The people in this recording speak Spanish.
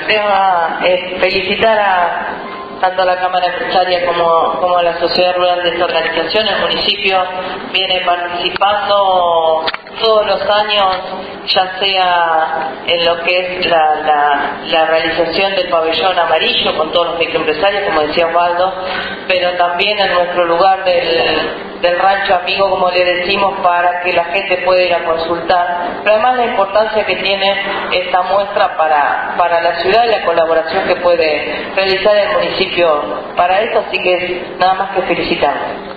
el tema es felicitar a tanto a la Cámara Empresaria como, como a la Sociedad Rural de esta organización. El municipio viene participando todos los años, ya sea en lo que es la, la, la realización del pabellón amarillo con todos los microempresarios, como decía Osvaldo, pero también en nuestro lugar del, del rancho amigo, como le decimos, para que la gente pueda ir a consultar. Pero además la importancia que tiene esta muestra para, para la ciudad y la colaboración que puede realizar el municipio para esto, así que nada más que felicitarnos.